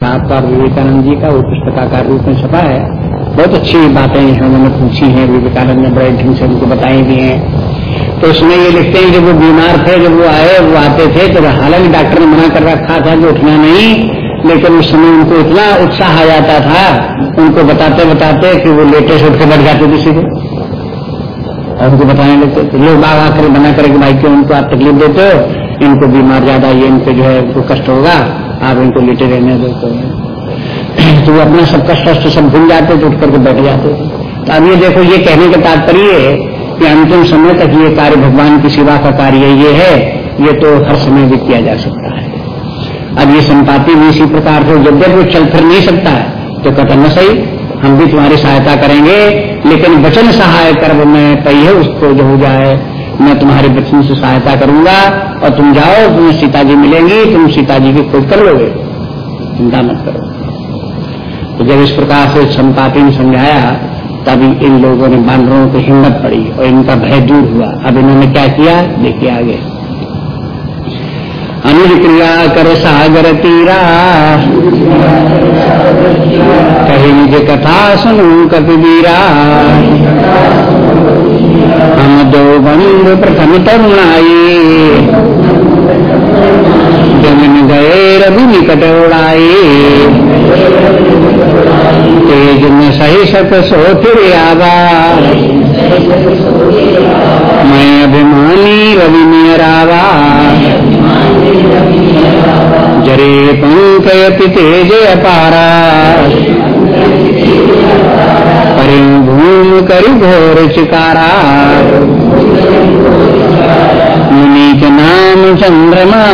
आपका विवेकानंद जी का, वो पुस्तकाकार रूप में छपा है। बहुत अच्छी बातें उन्होंने पूछी हैं, विवेकानंद ने बड़े ढंग से उनको बताई भी हैं। तो उसमें ये लिखते हैं, जब वो बीमार थे, जब वो आए, वो आते थे तो हालाँकि डॉक्टर ने मना कर रखा था कि उठना नहीं, लेकिन उस समय उनको इतना उत्साह आ जाता था, उनको बताते बताते कि वो लेटे से उठ के बैठ जाते किसी को। और उनको बताने लगते थे लोग बाग आकर बना करे कि भाई क्यों उनको आप तकलीफ़ देते हो? इनको बीमार ज़्यादा, ये इनको जो है कष्ट होगा। आप इनको लेटे रहने दो तो, वो अपना सब कष्ट कष्ट सब भूल जाते तो उठ करके बैठ जाते। तो अब ये देखो ये कहने का तात्पर्य है कि अंतिम समय तक ये कार्य भगवान की सेवा का कार्य ये है ये तो हर समय भी किया जा सकता है। अब ये संपाति भी इसी प्रकार से जब जब वो चल फिर नहीं सकता है तो कहता न सही हम भी तुम्हारी सहायता करेंगे लेकिन वचन सहाय कर्म में कही है उसको जो हो जाए मैं तुम्हारे बच्चों से सहायता करूँगा और तुम जाओ, तुम्हें सीता जी मिलेंगी, तुम सीता जी की खोज कर लोगे। चिंता मत करो। तो जब इस प्रकार से संपाति ने समझाया, तभी इन लोगों ने बानरों को हिम्मत पड़ी और इनका भय दूर हुआ। अब इन्होंने क्या किया? देखिए आगे। अनुज क्रिया कर सागर तीरा। कही मुझे कथा सुनू कपिबीरा हम दो बंद प्रथम तरुणाई जमन गए रवि निकट उड़ाई तेज में सही सत सो फिर आवा मैं अभिमानी रवि नियरावा जरे पंकयति तेज अपारा। भूम करी घोर चिकारा मुनि के नाम चंद्रमा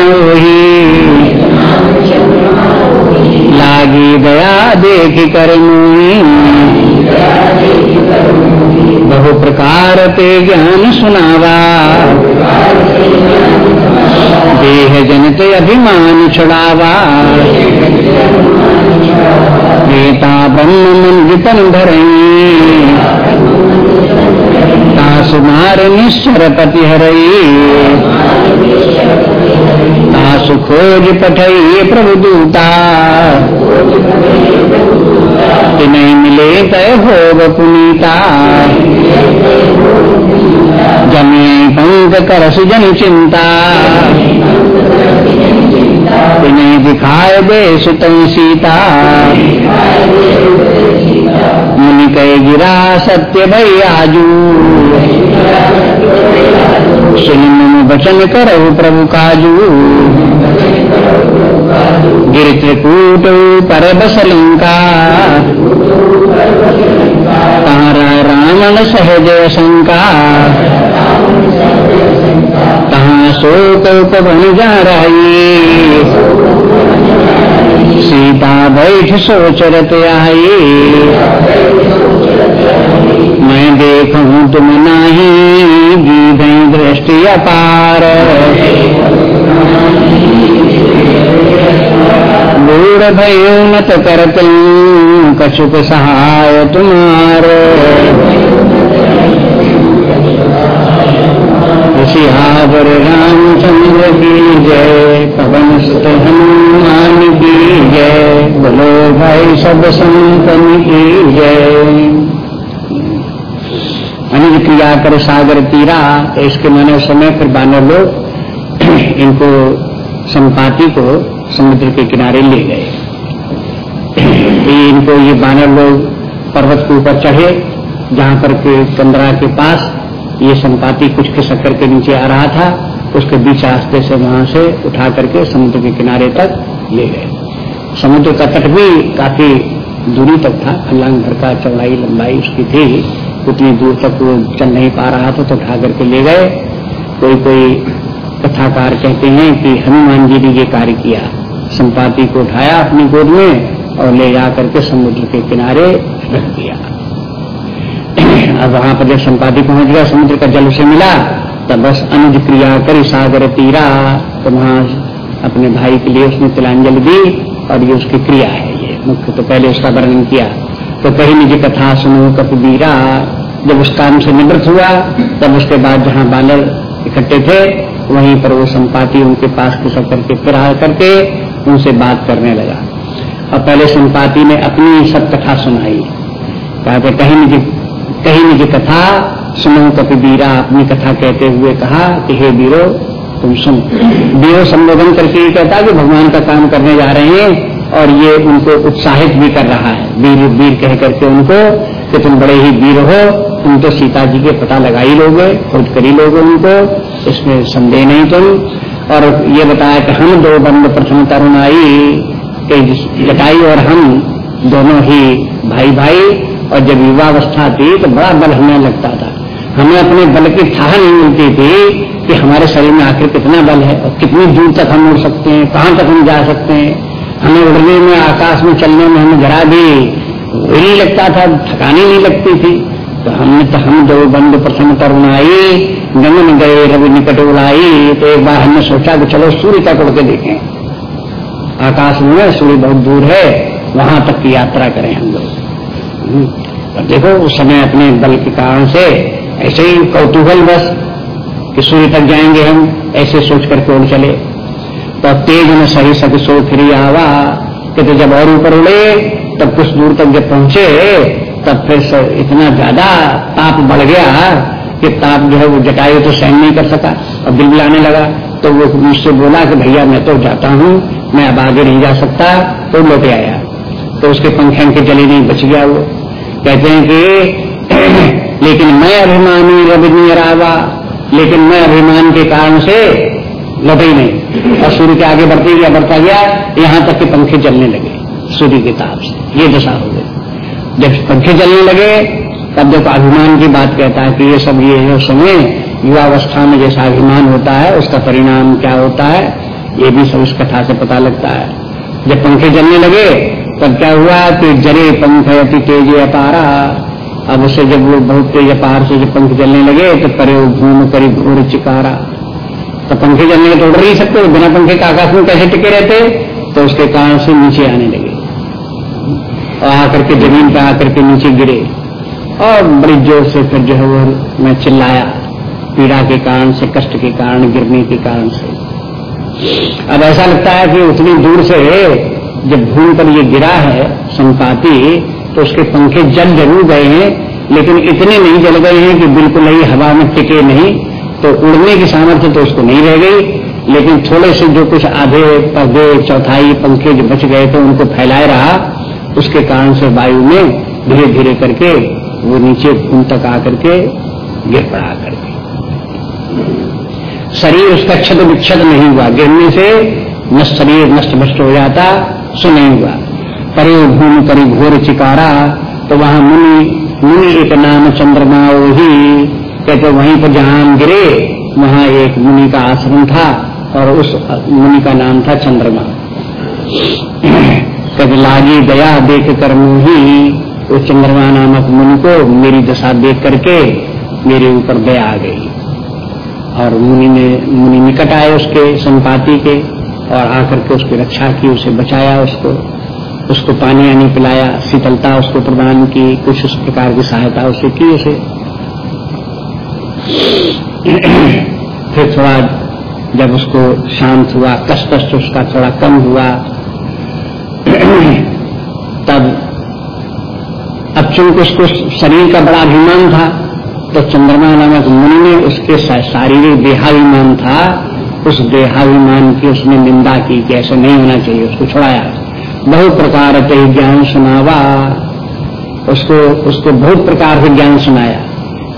लागी दया देख कर मुनि बहु प्रकार पे ज्ञान सुनावा। देह जनते अभिमान छुड़ावा। गीता ब्रह्म विपन धरई तासुमार निश्चर पति हरई तासु खोज पठई प्रभु दूता। नहीं मिले तय भोग पुनीता। जमे पंक कर सुजन चिंता। इन्हें दिखाए दे सुतई सीता। मुनि कह, गिरा सत्य भई आजू। सुन वचन करो प्रभु काजू। गिर त्रिकूट पर बस लंका। तारा रावण सहज शंका। शोक पवन जा रही सीता बैठ सोच रत आई। मैं देखूँ तुम नहीं गीधई दृष्टि अपार। बूढ़ भयो मत कर तुम, कछुक सहाय तुम्हारे। सिहावर पवन सुत हनुमान की जय, बोलो भाई सब संतन की जय। अनुज क्रिया कर सागर तीरा इसके माने समय फिर बानर लोग इनको संपाति को समुद्र के किनारे ले गए। इनको ये बानर लोग पर्वत के ऊपर चढ़े, जहाँ पर के कंदरा के पास ये संपाति कुछ के शक्कर के नीचे आ रहा था। उसके बीच रास्ते से वहाँ से उठा करके समुद्र के किनारे तक ले गए। समुद्र का तट भी काफ़ी दूरी तक था। अल्लांग भर का चौड़ाई लंबाई उसकी थी। उतनी दूर तक वो चल नहीं पा रहा था तो उठा करके ले गए। कोई कोई कथाकार कहते हैं कि हनुमान जी ने ये कार्य किया। संपाति को उठाया अपनी गोद में और ले जा करके समुद्र के किनारे रख दिया। अब वहाँ पर जब संपाति पहुँच गया, समुद्र का जल उसे मिला। तब बस अनुज क्रिया कर सागर तीरा। तो वहाँ अपने भाई के लिए उसने तिलांजलि दी और ये उसकी क्रिया है ये। मुख्य तो पहले उसका वर्णन किया। तो कहीं निजी कथा सुनो कपबीरा जब उस काम से निवृत्त हुआ, तब उसके बाद जहाँ बानर इकट्ठे थे, वहीं पर वो संपाति उनके पास खिसक करके फिर करके उनसे बात करने लगा। और पहले संपाति ने अपनी सब कथा सुनाई। कहीं निजी कहीं निजी कथा सुनो कपि बीरा अपनी कथा कहते हुए कहा कि, हे वीरो तुम सुन। वीरो संबोधन करके ये कहता कि भगवान का काम करने जा रहे हैं और ये उनको उत्साहित भी कर रहा है। वीर वीर कह करके उनको कि तुम बड़े ही वीर हो, तुम तो सीता जी के पता लगा ही लोगे खोज कर लोगे उनको, इसमें संदेह नहीं तुम। और ये बताया कि हम दो बंद प्रथम तरुण आई जटाई और हम दोनों ही भाई भाई और जब युवावस्था थी तो बड़ा बल हमें लगता था। हमें अपने बल की ठाह नहीं मिलती थी कि हमारे शरीर में आखिर कितना बल है और कितनी दूर तक हम उड़ सकते हैं, कहाँ तक हम जा सकते हैं। हमें उड़ने में, आकाश में, चलने में हमें जरा भी नहीं लगता था, थकानी नहीं लगती थी। तो हमने तो हम दो बंद प्रथम तरुण आई गंगन गए, रवि निकट उड़ाई तो एक बार हमने सोचा कि चलो सूर्य तक उड़ के देखें। आकाश में सूर्य बहुत दूर है, वहाँ तक की यात्रा करें हम लोग। हम्म। देखो, उस समय अपने बल के कारण से ऐसे ही कौतूहल बस कि सूर्य तक जाएँगे हम, ऐसे सोच करके उड़ चले। तो तेज में सही सके सो फिर आवा कहते जब और ऊपर उड़े, तब कुछ दूर तक जब पहुँचे, तब फिर इतना ज़्यादा ताप बढ़ गया कि ताप जो है वो जटायु तो सहन नहीं कर सका। और बिल आने लगा तो वो मुझसे बोला कि भैया मैं तो जाता हूँ, मैं अब आगे नहीं जा सकता तो लौटे आया। तो उसके पंखे के जले नहीं बच गया वो। कहते हैं कि लेकिन मैं अभिमानी रवि रावा, लेकिन मैं अभिमान के कारण से लौटे नहीं। और सूर्य के आगे बढ़ते गया बढ़ता गया, यहाँ तक के पंखे चलने लगे सूर्य के ताप से। ये दशा हो गई। जब पंखे चलने लगे, तब जब अभिमान की बात कहता है कि ये सब ये है समय युवावस्था में जैसा अभिमान होता है, उसका परिणाम क्या होता है, ये भी सब इस कथा से पता लगता है। जब पंखे जलने लगे, तब क्या हुआ कि जरे पंख अति तेज अपारा अब उसे जब वो बहुत तेज अपार से जब पंख जलने लगे तो करे घूम करी घोर चिकारा। तो पंखे जलने तो उड़ नहीं सकते बिना पंखे का आकाश में कैसे टिके रहते? तो उसके कारण से नीचे आने लगे। और आकर के ज़मीन पर आकर के नीचे गिरे। और बड़ी ज़ोर से फिर जो है वो मैं चिल्लाया, पीड़ा के कारण से, कष्ट के कारण, गिरने के कारण से। अब ऐसा लगता है कि उतनी दूर से जब भूमि पर ये गिरा है, संपाति तो उसके पंखे जल ज़रूर गए हैं लेकिन इतने नहीं जल गए हैं कि बिल्कुल ही हवा में टिके नहीं तो उड़ने की सामर्थ्य तो उसको नहीं रह गई, लेकिन थोड़े से जो कुछ आधे पर्दे, चौथाई पंखे जो बच गए थे, उनको फैलाए रहा, उसके कारण से वायु में धीरे धीरे करके वो नीचे भूम तक आकर के गिर पड़ा करके शरीर उसका क्षत विक्षत नहीं हुआ, गिरने से नष्ट शरीर नष्ट भ्रष्ट हो जाता सो नहीं हुआ। परे भूमि करी घोर चिकारा तो वहाँ मुनि मुनि एक नाम चंद्रमा ही, कहते वहीं पर जहाँ गिरे, वहाँ एक मुनि का आश्रम था, और उस मुनि का नाम था चंद्रमा। कहते लागी दया देख कर ही उस चंद्रमा नामक मुनि को मेरी दशा देख करके मेरे ऊपर दया आ गई। और मुनि ने, मुनि निकट आए उसके संपाति के, और आकर के उसकी रक्षा की, उसे बचाया उसको। उसको पानी आनी पिलाया, शीतलता उसको प्रदान की, कुछ उस प्रकार की सहायता उसे की उसे। फिर थोड़ा जब उसको शांत हुआ कष्ट कष्ट उसका थोड़ा कम हुआ, तब अब चूँकि उसको शरीर का बड़ा अभिमान था तो चंद्रमा नामक मुनि ने उसके शारीरिक देहाभिमान था, उस देहाभिमान की उसने निंदा की कि ऐसे नहीं होना चाहिए, उसको छुड़ाया। बहुत प्रकार के ज्ञान सुनावा। उसको उसको बहुत प्रकार से ज्ञान सुनाया।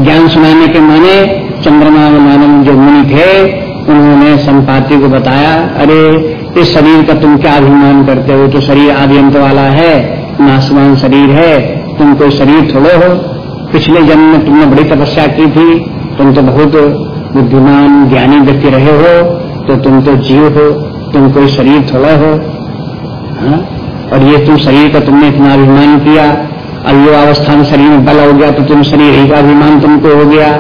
ज्ञान सुनाने के माने चंद्रमा मानव जो मुनि थे, उन्होंने संपाति को बताया, अरे, इस शरीर का तुम क्या अभिमान करते हो? तो शरीर आदि अंत वाला है नासमान शरीर है, तुम कोई शरीर थोड़े हो। पिछले जन्म में तुमने बड़ी तपस्या की थी, तुम तो बहुत बुद्धिमान, ज्ञानी व्यक्ति रहे हो तो तुम तो जीव हो, तुम कोई शरीर थोड़ा हो। हा? और ये तुम शरीर का तुमने इतना अभिमान किया। अवस्था में शरीर में बल हो गया तो तुम शरीर ही का अभिमान तुमको हो गया।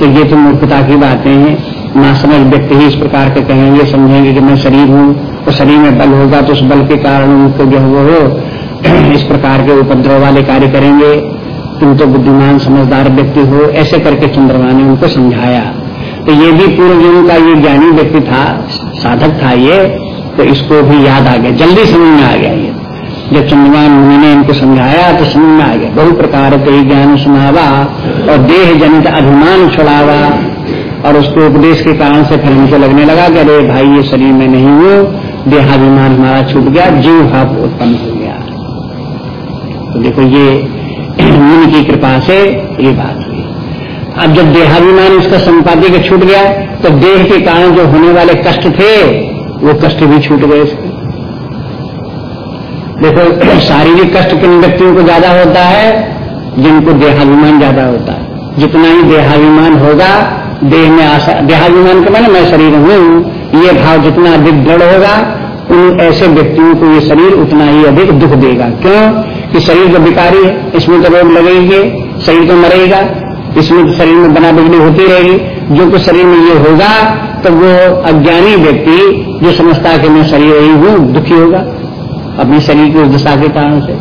तो ये तो मूर्खता की बातें हैं। ना समझ व्यक्ति ही इस प्रकार के कहेंगे समझेंगे कि मैं शरीर हूँ तो शरीर में बल होगा तो उस बल के कारण उनको जो वो हो। इस प्रकार के उपद्रव वाले कार्य करेंगे। तुम तो बुद्धिमान, समझदार व्यक्ति हो। ऐसे करके चंद्रमा ने उनको समझाया। तो ये भी पूर्व जीवन का ये ज्ञानी व्यक्ति था, साधक था ये। तो इसको भी याद आ गया। जल्दी समझ में आ गया ये। जब चंद्रमान मुनि ने इनको समझाया तो समझ में आ गया, बहु प्रकार कई ज्ञान सुनावा और देह जनित अभिमान छुड़ावा और उसके उपदेश के कारण से फिर उनको लगने लगा कि अरे भाई, ये शरीर में नहीं हूँ, देहाभिमान हमारा छूट गया, जीव भाव उत्पन्न हो गया। तो देखो, ये मुनि की कृपा से ये बात हुई। अब जब देहाभिमान इसका संपादी के छूट गया तो देह के कारण जो होने वाले कष्ट थे, वो कष्ट भी छूट गए। देखो, शारीरिक कष्ट किन व्यक्तियों को ज़्यादा होता है? जिनको देहाभिमान ज़्यादा होता है। जितना ही देहाभिमान होगा, देह में आशा, देहाभिमान के मैंने मैं शरीर हूँ, ये भाव जितना अधिक दृढ़ होगा, उन ऐसे व्यक्तियों को ये शरीर उतना ही अधिक दुख देगा। क्यों? कि शरीर तो बिकारी है, इसमें तो रोग लगेगी, शरीर तो मरेगा। इसमें तो शरीर में बना बिगड़ी होती रहेगी। जो कुछ शरीर में ये होगा तो वो अज्ञानी व्यक्ति, जो समझता है कि मैं शरीर ही हूँ, दुखी होगा। अपने शरीर की उस दशा के कारण से।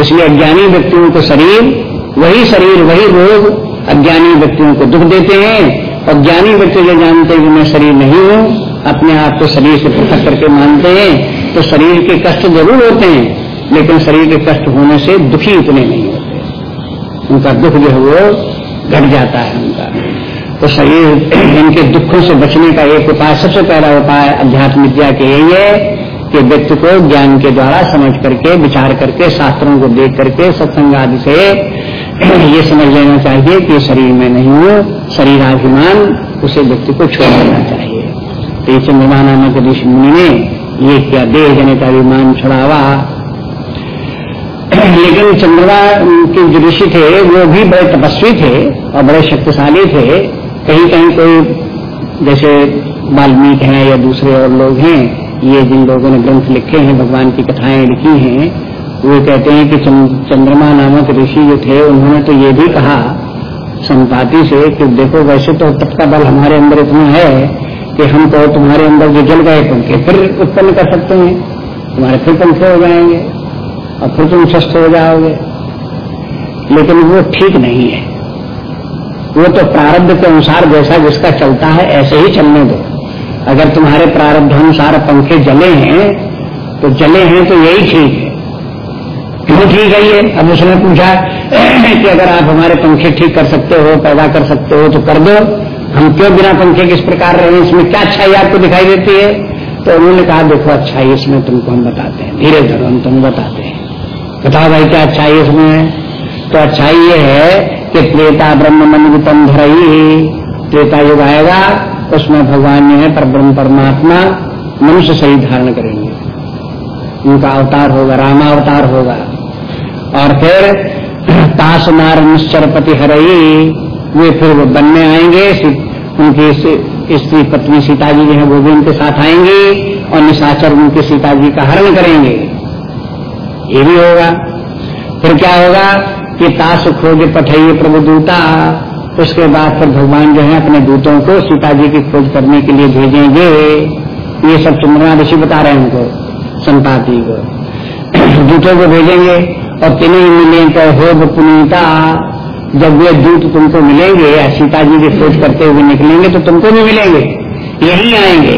इसलिए अज्ञानी व्यक्तियों को शरीर, वही शरीर, वही रोग अज्ञानी व्यक्तियों को दुख देते हैं। और ज्ञानी व्यक्ति जो जानते हैं कि मैं शरीर नहीं हूँ, अपने आप को शरीर से पृथक करके मानते हैं तो शरीर के कष्ट ज़रूर होते हैं, लेकिन शरीर के कष्ट होने से दुखी उतने नहीं होते उनका दुख जो है वो घट जाता है उनका। तो शरीर इनके दुखों से बचने का एक उपाय, सबसे पहला उपाय अध्यात्म विद्या के यही है कि व्यक्ति को ज्ञान के द्वारा समझ करके, विचार करके, शास्त्रों को देख करके, सत्संग आदि से ये समझ लेना चाहिए कि शरीर में नहीं हो, शरीराभिमान उसे व्यक्ति को छोड़ देना चाहिए। तो ये चंद्रमा नामक ऋषि मुनि ने ये क्या देह जनित अभिमान छुड़ावा। लेकिन चंद्रमा के जो ऋषि थे, वो भी बड़े तपस्वी थे और बड़े शक्तिशाली थे। कहीं कहीं कोई जैसे वाल्मीकि हैं या दूसरे और लोग हैं ये जिन लोगों ने ग्रंथ लिखे हैं, भगवान की कथाएँ लिखी हैं, वो कहते हैं कि चंद्रमा नामक ऋषि जो थे, उन्होंने तो ये भी कहा संपाति से कि देखो वैसे तो तत्का बल हमारे अंदर इतना है कि हम तो तुम्हारे अंदर जो जल गए पंखे, फिर उत्पन्न कर सकते हैं। तुम्हारे फिर पंखे हो जाएँगे और फिर तुम स्वस्थ हो जाओगे। लेकिन वो ठीक नहीं है। वो तो प्रारब्ध के अनुसार जैसा जिसका चलता है, ऐसे ही चलने दो। अगर तुम्हारे प्रारब्ध अनुसार पंखे जले हैं तो जले हैं तो यही ठीक है। क्यों ठीक है ये? अब उसने पूछा कि अगर आप हमारे पंखे ठीक कर सकते हो, पैदा कर सकते हो तो कर दो। हम क्यों बिना पंखे किस प्रकार रहे इसमें क्या अच्छाई आपको दिखाई देती है? तो उन्होंने कहा, देखो, अच्छाई इसमें तुमको हम बताते हैं। धीरे धीरे हम तुम्हें बताते हैं। बताओ भाई, क्या अच्छाई इसमें? है तो अच्छाई ये है कि त्रेता ब्रह्म मन वितम धरई त्रेता युग आएगा उसमें भगवान जो है, पर ब्रह्म परमात्मा मनुष्य सही धारण करेंगे। उनका अवतार होगा, रामावतार होगा। और फिर ताश नार निश्चरपति हरई, वे फिर वो बनने आएँगे उनकी स्त्री पत्नी सीता जी जो है, वो भी उनके साथ आएँगे, और निशाचर उनके सीता जी का हरण करेंगे। ये भी होगा। फिर क्या होगा कि ताश खोज पठई प्रभु दूता उसके बाद फिर भगवान जो है अपने दूतों को सीता जी की खोज करने के लिए भेजेंगे ये सब चंद्रमा ऋषि बता रहे हैं उनको संताति को। दूतों को भेजेंगे और तीनों मिले तो हो पुनीता जब वे दूत तुमको मिलेंगे या सीता जी की खोज करते हुए निकलेंगे तो तुमको भी मिलेंगे। यही आएँगे।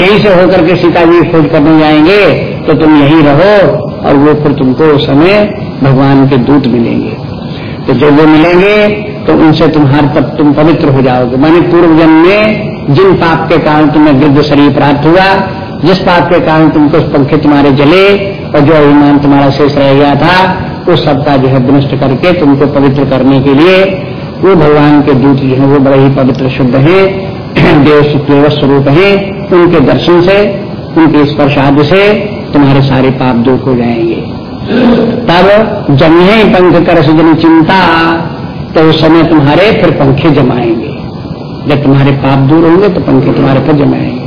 यही से होकर के सीता जी की खोज करने जाएँगे तो तुम यही रहो और वो फिर तुमको उस समय भगवान के दूत मिलेंगे। तो जब वो मिलेंगे तो उनसे तुम्हारे तब तुम पवित्र हो जाओगे। मानी पूर्व जन्म में जिन पाप के कारण तुम्हें वृद्ध शरीर प्राप्त हुआ, जिस पाप के कारण तुमको पंखे तुम्हारे जले और जो अभिमान तुम्हारा शेष रह गया था, उस सबका जो है विनष्ट करके तुमको पवित्र करने के लिए वो भगवान के दूत जो है वो बड़े ही पवित्र, शुद्ध है, देव स्वरूप है। उनके दर्शन से, उनके स्पर्शाद से तुम्हारे सारे पाप दूर हो जाएँगे। तब जमे पंख कर चिंता तो उस समय तुम्हारे फिर पंखे जमाएँगे। जब तुम्हारे पाप दूर होंगे तो पंखे तुम्हारे फिर जमाएँगे।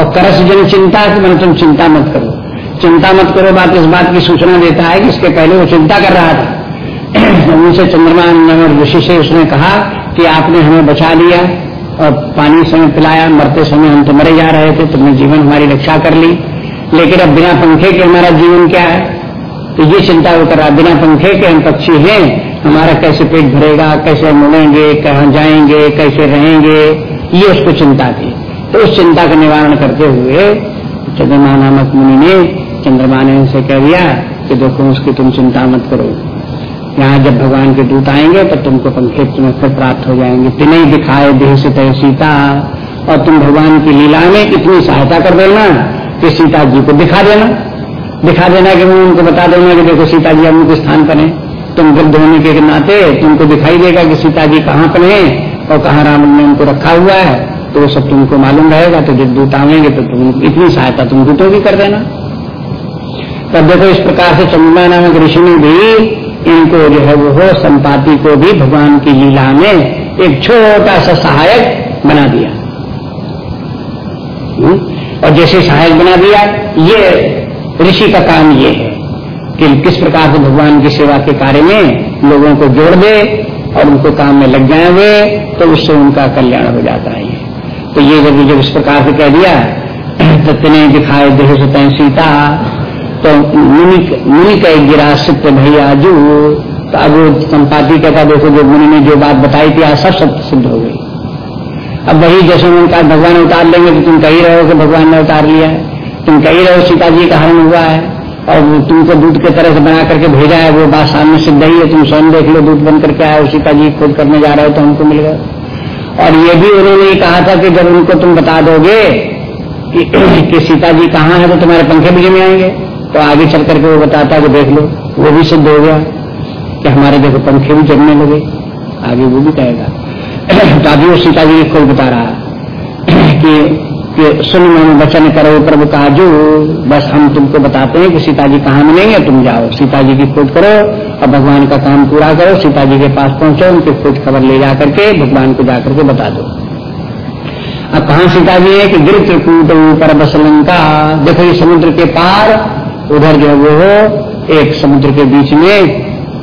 और करस जन चिंता मैंने तुम चिंता मत करो। चिंता मत करो, बात इस बात की सूचना देता है कि इसके पहले वो चिंता कर रहा था। उनसे चंद्रमा ऋषि से उसने कहा कि आपने हमें बचा लिया और पानी समय पिलाया, मरते समय हम तो मरे जा रहे थे, तुमने जीवन हमारी रक्षा कर ली। लेकिन अब बिना पंखे के हमारा जीवन क्या है? तो ये चिंता वो कर रहा बिना पंखे के हम पक्षी हैं हमारा कैसे पेट भरेगा, कैसे मुड़ेंगे कहाँ जाएँगे, कैसे रहेंगे, ये उसको चिंता थी। तो उस चिंता का निवारण करते हुए चंद्रमा नामक मुनि ने चंद्रमा ने उनसे कह दिया कि देखो उसकी तुम चिंता मत करो। यहाँ जब भगवान के दूत आएँगे तो तुमको पंखे तुम्हें फिर प्राप्त हो जाएँगे। तिने दिखाए देह से तय सीता। और तुम भगवान की लीला में इतनी सहायता कर देना कि सीता जी को दिखा देना। दिखा देना कि मैं उनको बता देना कि देखो सीता जी अमुक स्थान पर है। तुम वृद्ध होने के नाते तुमको दिखाई देगा कि सीता जी कहाँ पर है और कहाँ राम ने उनको रखा हुआ है। तो वो सब तुमको मालूम रहेगा तो जब दूत आवेंगे तो तुम इतनी सहायता तुम दूतों भी कर देना। तब देखो, इस प्रकार से चंद्रमा नामक ऋषि ने भी इनको जो है वो संपाति को भी भगवान की लीला में एक छोटा सा सहायक बना दिया। हम्म? और जैसे सहायक बना दिया, ये ऋषि का काम ये है। कि किस प्रकार से भगवान की सेवा के कार्य में लोगों को जोड़ दे और उनको काम में लग जाए वे तो उससे उनका कल्याण हो जाता है तो ये जब जब इस प्रकार से कह दिया तो तिने दिखाए देह से सीता तो मुनि का गिरा सिद्ध भैया जू। तो अब संपाति कहता, देखो, जो मुनि ने जो बात बताई थी, आज सब सत्य सिद्ध हो गई। अब वही जैसे उन्होंने कहा, भगवान उतार लेंगे तो तुम कही रहो कि भगवान ने उतार लिया तुम कही रहो सीता जी का हरण हुआ है। और तुमको दूध के तरह से बना करके भेजा है वो बात सामने सिद्ध ही है तुम स्वयं देख लो दूध बन करके आए सीता जी खोज करने जा रहे हो तो हमको मिल गए और ये भी उन्होंने कहा था कि जब उनको तुम बता दोगे कि, कि सीता जी कहाँ है तो तुम्हारे पंखे भी जमे आएँगे। तो आगे चल करके वो बताता कि देख लो वो भी सिद्ध हो गया कि हमारे देखो पंखे भी जमने लगे। आगे वो भी कहेगा। तो अभी वो सीता जी खोज बता रहा कि कि सुन मन वचन करो, प्रभु काजू। बस हम तुमको बताते हैं कि सीता जी कहाँ मिलेंगे? तुम जाओ। सीता जी की खोज करो और भगवान का काम पूरा करो। सीता जी के पास पहुंचो, उनकी खोज खबर ले जा करके भगवान को जाकर के बता दो। अब कहा सीता जी है कि गिर त्रिकूट ऊपर बस लंका। देखो ये समुद्र के पार, उधर जो वो हो, एक समुद्र के बीच में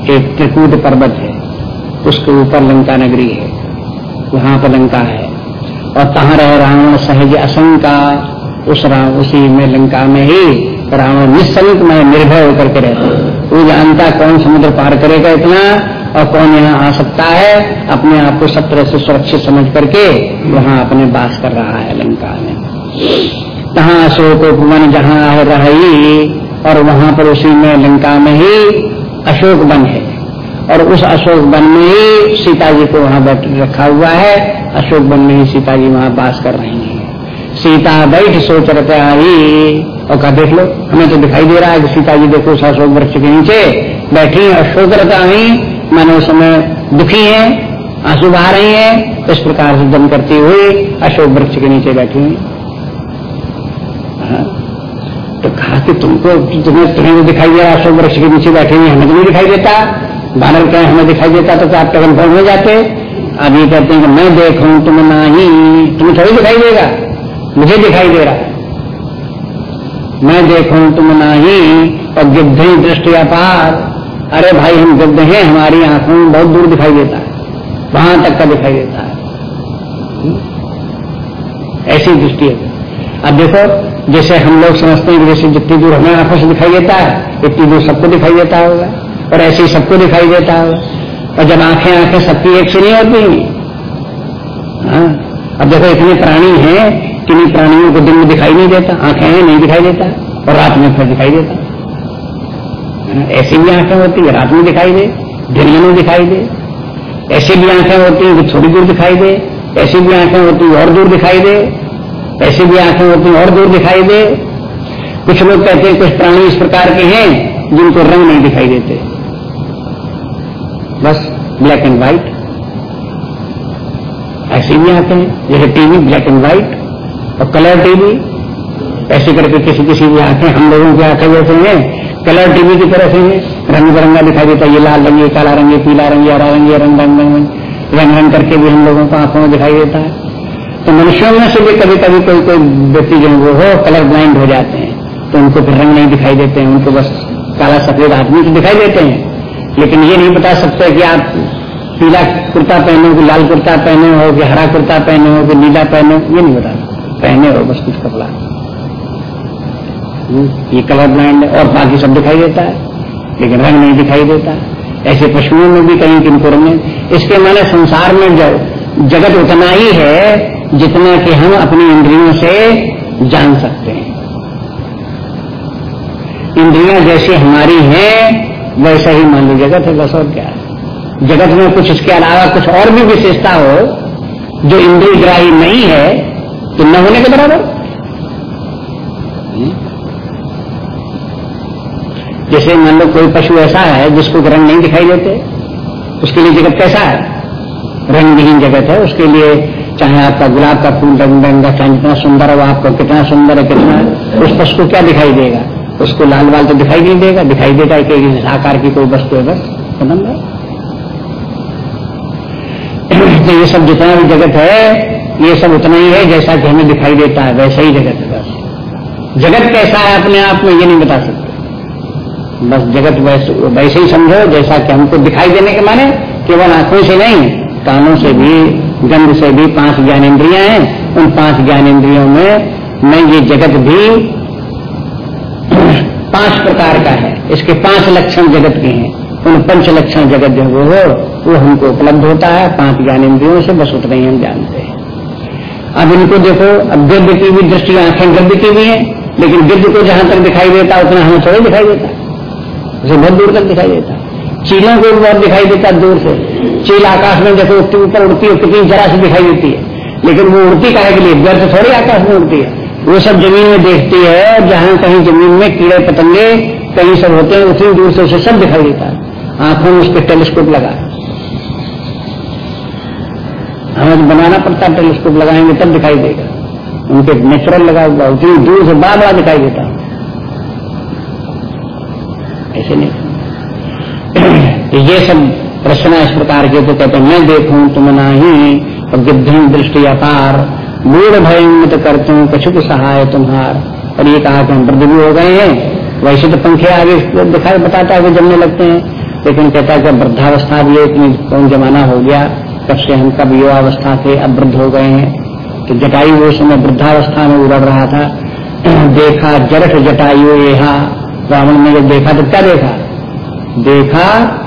एक त्रिकूट पर्वत है। उसके ऊपर लंका नगरी है। वहाँ पर लंका है। और कहाँ रहे रावण सहज असंका? उस राम उसी में लंका में ही रावण निशंक में निर्भय होकर के रहता वो जानता कौन समुद्र पार करेगा इतना? और कौन यहाँ आ सकता है? अपने आप को सब तरह से सुरक्षित समझ करके वहाँ अपने बास कर रहा है लंका में। कहा अशोक उपवन जहाँ रही और वहाँ पर उसी में लंका में ही अशोक वन है। और उस अशोक वन में ही सीता जी को वहाँ बैठ रखा हुआ है। अशोक वन में ही सीता जी वहाँ बास कर रही हैं। सीता बैठ सोच रहे आई और कहा, देख लो, हमें तो दिखाई दे रहा है कि सीता जी देखो, उस अशोक वृक्ष के नीचे बैठी अशोक रता आई मैंने उस समय दुखी है, आँसू बहा रही है। इस प्रकार से दम करती हुई अशोक वृक्ष के नीचे बैठी हुई हाँ। तो कहा कि तुमको तुम्हें तुम्हें तो दिखाई दे रहा अशोक वृक्ष के नीचे बैठे हुए हमें तो नहीं दिखाई देता। बानर कहें हमें दिखाई देता तो आप कन्फर्म हो जाते? अब ये कहते हैं कि मैं देखूँ, तुम ना ही तुम्हें थोड़ी दिखाई देगा? मुझे दिखाई दे रहा मैं देखूँ, तुम ना ही और गिद्ध दृष्टि अपार। अरे भाई, हम गिद्ध हैं, हमारी आँखों में बहुत दूर दिखाई देता है। वहाँ तक का दिखाई देता है। ऐसी दृष्टि है। अब देखो, जैसे हम लोग समझते हैं कि जैसे जितनी दूर हमें आँखों से दिखाई देता है, इतनी दूर सबको दिखाई देता होगा। और ऐसे ही सबको दिखाई देता होगा और जब आँखें आँखें सबकी एक से नहीं होती। हाँ। अब देखो इतने प्राणी हैं कि किन्हीं प्राणियों को दिन में दिखाई नहीं देता। आँखें हैं नहीं दिखाई देता। और रात में फिर दिखाई देता। हाँ, ऐसी भी आँखें होती है रात में दिखाई दे दिन में दिखाई दे। ऐसी भी आँखें होती हैं कि थोड़ी दूर दिखाई दे। ऐसी भी आँखें होती और दूर दिखाई दे। ऐसी भी आँखें होती और दूर दिखाई दे। कुछ लोग कहते हैं कुछ प्राणी इस प्रकार के हैं जिनको रंग नहीं दिखाई देते। Black and white. ऐसे भी आते हैं, जैसे टीवी ब्लैक एंड व्हाइट और कलर टीवी। ऐसे करके किसी किसी की आँखें हम लोगों की आँखें जैसे हैं कलर टीवी की तरह से हैं रंग बिरंगा दिखाई देता है, ये लाल रंग, ये काला रंग, ये पीला रंग हरा रंग, ये रंग रंग रंग रंग। रंग करके भी हम लोगों को आँखों में दिखाई देता है। तो मनुष्यों में से भी कभी कभी कोई कोई व्यक्ति जो वो हो, कलर ब्लाइंड हो जाते हैं। तो उनको फिर रंग नहीं दिखाई देते हैं, उनको बस काला सफ़ेद आदमी तो दिखाई देते हैं। लेकिन ये नहीं बता सकते कि आप पीला कुर्ता पहने हो कि लाल कुर्ता पहने हो कि हरा कुर्ता पहने हो कि नीला पहने हो ये नहीं बता पहने हो बस कुछ कपड़ा। हम्म, ये कलर ब्लाइंड और बाकी सब दिखाई देता है लेकिन रंग नहीं दिखाई देता ऐसे पशुओं में भी कहीं किनको रंग इसके मैंने संसार में जगत उतना ही है जितना कि हम अपनी इंद्रियों से जान सकते हैं। इंद्रियाँ जैसी हमारी हैं वैसा ही मान लो जगत है, बस और क्या? है जगत में कुछ इसके अलावा कुछ और भी विशेषता हो, जो इंद्रिय ग्राही नहीं है तो न होने के बराबर? जैसे मान लो कोई पशु ऐसा है, जिसको रंग नहीं दिखाई देते, उसके लिए जगत कैसा है? रंग विहीन जगत है, उसके लिए चाहे आपका गुलाब का फूल रंग रंग चाहे जितना सुंदर हो, आपको कितना सुंदर है, कितना, उस पशु को क्या दिखाई देगा? उसको लाल बाल तो दिखाई नहीं देगा, दिखाई देगा कि इस आकार की कोई वस्तु है, बस है। तो ये सब जितना भी जगत है, ये सब उतना ही है जैसा कि हमें दिखाई देता है, वैसा ही जगत है, बस। जगत कैसा है अपने आप में ये नहीं बता सकते। बस जगत वैसे वैसे ही समझो, जैसा कि हमको दिखाई देने के माने केवल आँखों से नहीं, कानों से भी, गंध से भी पाँच ज्ञान इंद्रिया हैं। उन पाँच ज्ञान इंद्रियों में मैं ये जगत भी पाँच प्रकार का है। इसके पाँच लक्षण जगत के हैं। उन पंच लक्षण जगत जो वो हो वो हमको उपलब्ध होता है। पाँच ज्ञान इंद्रियों से बस उतना ही हम जानते हैं। अब इनको देखो, अब गिद्ध की भी दृष्टि, आँखें गिद्ध की भी है, लेकिन गिद्ध को जहाँ तक दिखाई देता, उतना हमें थोड़ा दिखाई देता। उसे बहुत दूर तक दिखाई देता। चीलों को बहुत दिखाई देता दूर से। चील आकाश में देखो उसके ऊपर उड़ती है, कितनी जरा से दिखाई देती है। लेकिन वो उड़ती काहे के लिए? व्यर्थ थोड़ी आकाश में उड़ती है। वो सब ज़मीन में देखती है, जहाँ कहीं ज़मीन में कीड़े पतंगे कहीं सब होते हैं उतनी दूर से उसे सब दिखाई देता है। आँखों में उसके टेलीस्कोप लगा। हमें बनाना पड़ता है, टेलीस्कोप लगाएँगे, तब दिखाई देगा। उनके नेचुरल लगा हुआ, उतनी दूर से बार बार दिखाई देता ऐसे नहीं। ये सब प्रश्न इस प्रकार के तो कहते मैं देखूँ, तुम नाही और गिद्धि दृष्टि अपार मूढ़ भय मत करते कछुक सहाय तुम्हार। और ये कहा कि हम भी हो गए हैं वैसे तो पंखे आगे दिखाई बताता है जमने लगते हैं। लेकिन कहता है कि वृद्धावस्था भी इतनी कौन जमाना हो गया कब से हम कब युवावस्था थे अब वृद्ध हो गए हैं। तो जटायु वो समय वृद्धावस्था में उड़ रहा था। देखा जरठ जटायु यहाँ रावण ने जब देखा तो क्या देखा? देखा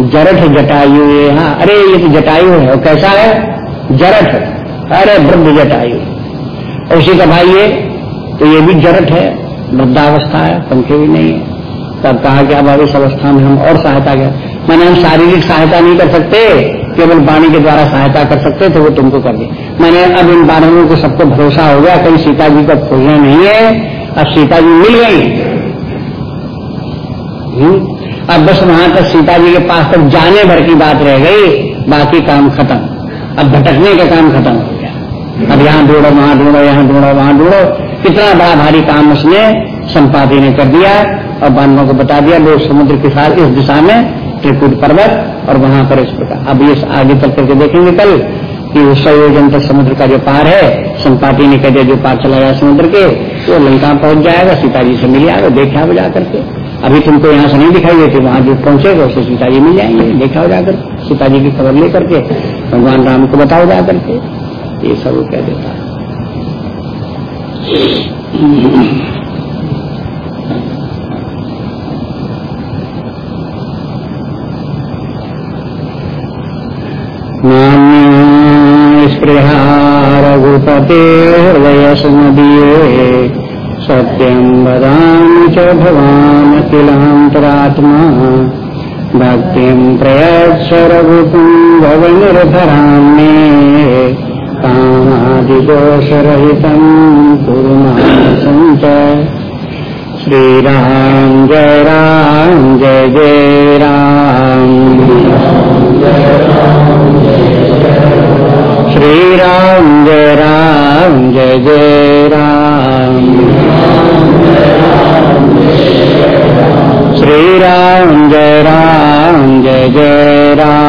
जरठ जटायु यहाँ अरे, ये तो जटायु है और कैसा है? जरठ। अरे वृद्ध जटायु उसी का भाई ये तो ये भी जरठ है, वृद्धावस्था है, पंखे भी नहीं है। तब कहा कि अब इस अवस्था में हम और सहायता कर मैंने हम शारीरिक सहायता नहीं कर सकते, केवल वाणी के द्वारा सहायता कर सकते थे, वो तुमको कर दी मैंने अब इन बारहों को सबको भरोसा हो गया, कहीं सीता जी का खोजना नहीं है, अब सीता जी मिल गई। हम्म? अब बस वहाँ तक सीता जी के पास तक जाने भर की बात रह गई, बाकी काम खत्म। अब भटकने का काम खत्म। अब यहाँ ढूंढो, वहाँ ढूंढो, यहाँ ढूंढो, वहाँ ढूंढो। कितना बड़ा भारी काम उसने संपादी ने कर दिया और बानवों को बता दिया, लोग समुद्र के साथ इस दिशा में त्रिकुट पर्वत और वहाँ पर इस प्रकार। अब ये आगे चल करके देखेंगे कल कि सौ योजन तक समुद्र का जो पार है संपाति ने कह दिया, जो पार चला गया समुद्र के, वो लंका पहुँच जाएगा सीता जी से मिल जाएगा देखा हो जाकर के। अभी तुमको यहाँ से नहीं दिखाई देती, वहाँ जो पहुंचेगा उससे सीता जी मिल जाएँगे, देखा हो जाकर सीता जी की खबर लेकर के, भगवान राम को बताओ जाकर के। ये सब कह देता स्पृहा रघुपते हृदयसमदीये सत्यम् वदामि च भवान् किलान्तरात्मा भक्तिम् प्रयच्छ रघुपुम् कुरुमासञ्च। श्रीराम जय राम, जय जय राम। श्रीराम जय राम, जय जय राम। श्री राम जय राम, जय जय राम।